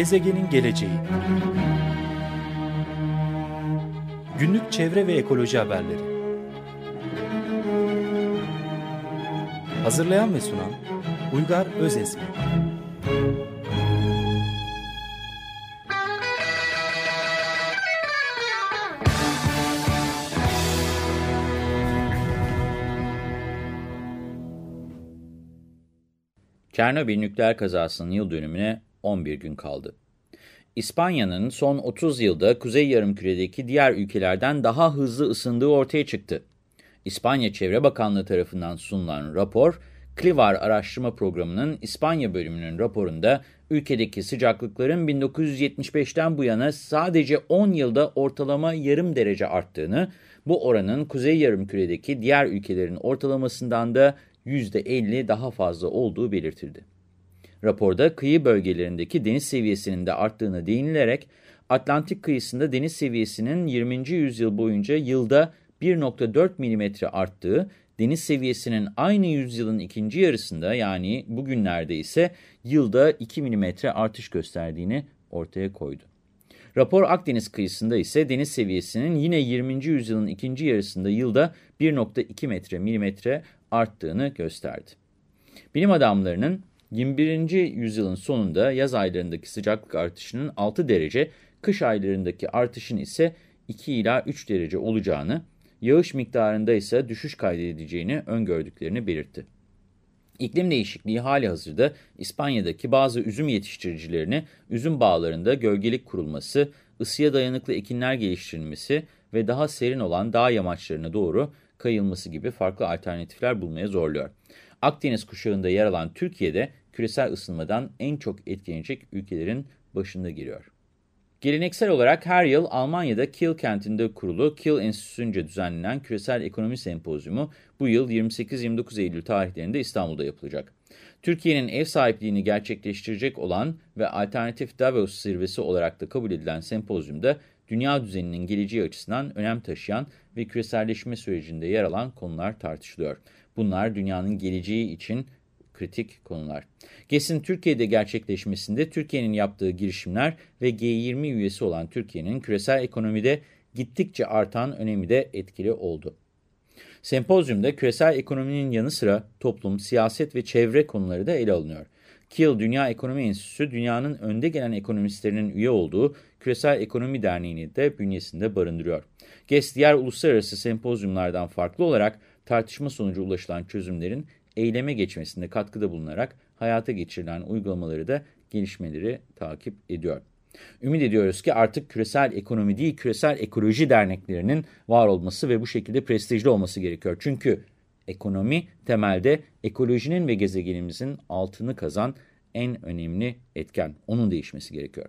Gezegenin geleceği. Günlük çevre ve ekoloji haberleri. Hazırlayan ve sunan Uygar Özesmi. Çernobil nükleer kazasının yıl dönümüne 11 gün kaldı. İspanya'nın son 30 yılda Kuzey Yarımküre'deki diğer ülkelerden daha hızlı ısındığı ortaya çıktı. İspanya Çevre Bakanlığı tarafından sunulan rapor, Klivar Araştırma Programı'nın İspanya bölümünün raporunda ülkedeki sıcaklıkların 1975'ten bu yana sadece 10 yılda ortalama yarım derece arttığını, bu oranın Kuzey Yarımküre'deki diğer ülkelerin ortalamasından da %50 daha fazla olduğu belirtildi. Raporda kıyı bölgelerindeki deniz seviyesinin de arttığını değinilerek, Atlantik kıyısında deniz seviyesinin 20. yüzyıl boyunca yılda 1.4 mm arttığı, deniz seviyesinin aynı yüzyılın ikinci yarısında yani bugünlerde ise yılda 2 mm artış gösterdiğini ortaya koydu. Rapor Akdeniz kıyısında ise deniz seviyesinin yine 20. yüzyılın ikinci yarısında yılda 1.2 metre milimetre arttığını gösterdi. Bilim adamlarının 21. yüzyılın sonunda yaz aylarındaki sıcaklık artışının 6 derece, kış aylarındaki artışın ise 2 ila 3 derece olacağını, yağış miktarında ise düşüş kaydedileceğini öngördüklerini belirtti. İklim değişikliği hali hazırda İspanya'daki bazı üzüm yetiştiricilerini üzüm bağlarında gölgelik kurulması, ısıya dayanıklı ekinler geliştirilmesi ve daha serin olan dağ yamaçlarına doğru kayılması gibi farklı alternatifler bulmaya zorluyor. Akdeniz kuşağında yer alan Türkiye'de küresel ısınmadan en çok etkilenecek ülkelerin başında giriyor. Geleneksel olarak her yıl Almanya'da Kiel kentinde kurulu Kiel Enstitüsü'nce düzenlenen Küresel Ekonomi Sempozyumu bu yıl 28-29 Eylül tarihlerinde İstanbul'da yapılacak. Türkiye'nin ev sahipliğini gerçekleştirecek olan ve alternatif Davos zirvesi olarak da kabul edilen sempozyumda dünya düzeninin geleceği açısından önem taşıyan ve küreselleşme sürecinde yer alan konular tartışılıyor. Bunlar dünyanın geleceği için kritik konular. GES'in Türkiye'de gerçekleşmesinde Türkiye'nin yaptığı girişimler ve G20 üyesi olan Türkiye'nin küresel ekonomide gittikçe artan önemi de etkili oldu. Sempozyumda küresel ekonominin yanı sıra toplum, siyaset ve çevre konuları da ele alınıyor. Kiel Dünya Ekonomi Enstitüsü, dünyanın önde gelen ekonomistlerinin üye olduğu Küresel Ekonomi Derneği'ni de bünyesinde barındırıyor. GES, diğer uluslararası sempozyumlardan farklı olarak tartışma sonucu ulaşılan çözümlerin eyleme geçmesinde katkıda bulunarak hayata geçirilen uygulamaları da gelişmeleri takip ediyor. Ümit ediyoruz ki artık küresel ekonomi değil, küresel ekoloji derneklerinin var olması ve bu şekilde prestijli olması gerekiyor. Çünkü ekonomi temelde ekolojinin ve gezegenimizin altını kazan en önemli etken. Onun değişmesi gerekiyor.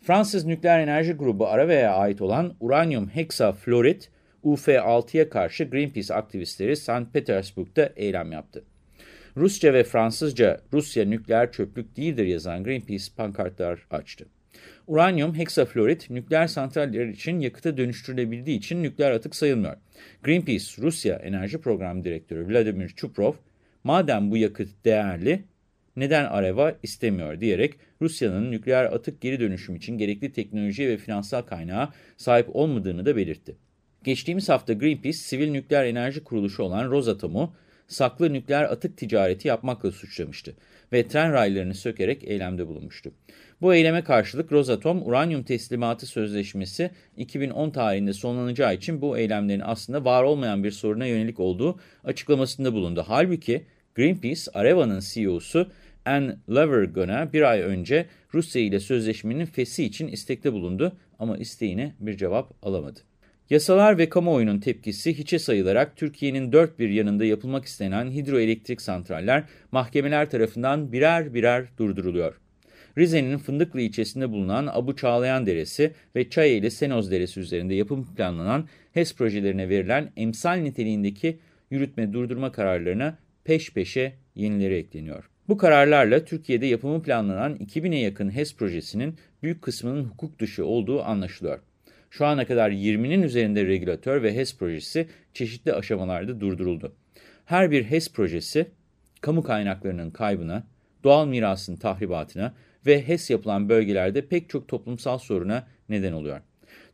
Fransız Nükleer Enerji Grubu Arave'ye ait olan uranyum heksaflorit UF6'ya karşı Greenpeace aktivistleri St. Petersburg'da eylem yaptı. Rusça ve Fransızca Rusya nükleer çöplük değildir yazan Greenpeace pankartlar açtı. Uranyum heksaflorit nükleer santraller için yakıta dönüştürülebildiği için nükleer atık sayılmıyor. Greenpeace Rusya Enerji Programı Direktörü Vladimir Chuprov, madem bu yakıt değerli, neden Areva istemiyor diyerek Rusya'nın nükleer atık geri dönüşüm için gerekli teknoloji ve finansal kaynağa sahip olmadığını da belirtti. Geçtiğimiz hafta Greenpeace, sivil nükleer enerji kuruluşu olan Rosatom'u saklı nükleer atık ticareti yapmakla suçlamıştı ve tren raylarını sökerek eylemde bulunmuştu. Bu eyleme karşılık Rosatom, uranyum teslimatı sözleşmesi 2010 tarihinde sonlanacağı için bu eylemlerin aslında var olmayan bir soruna yönelik olduğu açıklamasında bulundu. Halbuki Greenpeace, Areva'nın CEO'su Anne Lavergon'a bir ay önce Rusya ile sözleşmenin fesi için istekte bulundu ama isteğine bir cevap alamadı. Yasalar ve kamuoyunun tepkisi hiçe sayılarak Türkiye'nin dört bir yanında yapılmak istenen hidroelektrik santraller mahkemeler tarafından birer birer durduruluyor. Rize'nin Fındıklı ilçesinde bulunan Abu Çağlayan Deresi ve Çayeli Senoz Deresi üzerinde yapım planlanan HES projelerine verilen emsal niteliğindeki yürütme durdurma kararlarına peş peşe yenileri ekleniyor. Bu kararlarla Türkiye'de yapımı planlanan 2000'e yakın HES projesinin büyük kısmının hukuk dışı olduğu anlaşılıyor. Şu ana kadar 20'nin üzerinde regülatör ve HES projesi çeşitli aşamalarda durduruldu. Her bir HES projesi, kamu kaynaklarının kaybına, doğal mirasın tahribatına ve HES yapılan bölgelerde pek çok toplumsal soruna neden oluyor.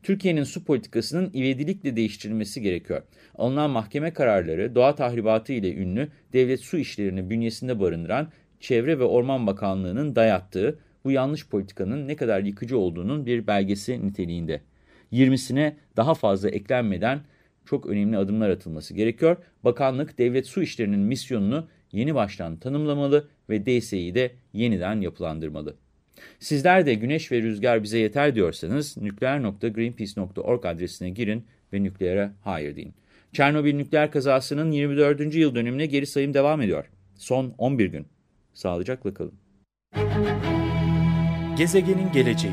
Türkiye'nin su politikasının ivedilikle değiştirilmesi gerekiyor. Alınan mahkeme kararları doğa tahribatı ile ünlü devlet su işlerini bünyesinde barındıran Çevre ve Orman Bakanlığı'nın dayattığı bu yanlış politikanın ne kadar yıkıcı olduğunun bir belgesi niteliğinde. 20'sine daha fazla eklenmeden çok önemli adımlar atılması gerekiyor. Bakanlık devlet su işlerinin misyonunu yeni baştan tanımlamalı ve DSE'yi de yeniden yapılandırmalı. Sizler de güneş ve rüzgar bize yeter diyorsanız nükleer.greenpeace.org adresine girin ve nükleere hayır deyin. Çernobil nükleer kazasının 24. yıl dönümüne geri sayım devam ediyor. Son 11 gün. Sağlıcakla kalın. Gezegenin geleceği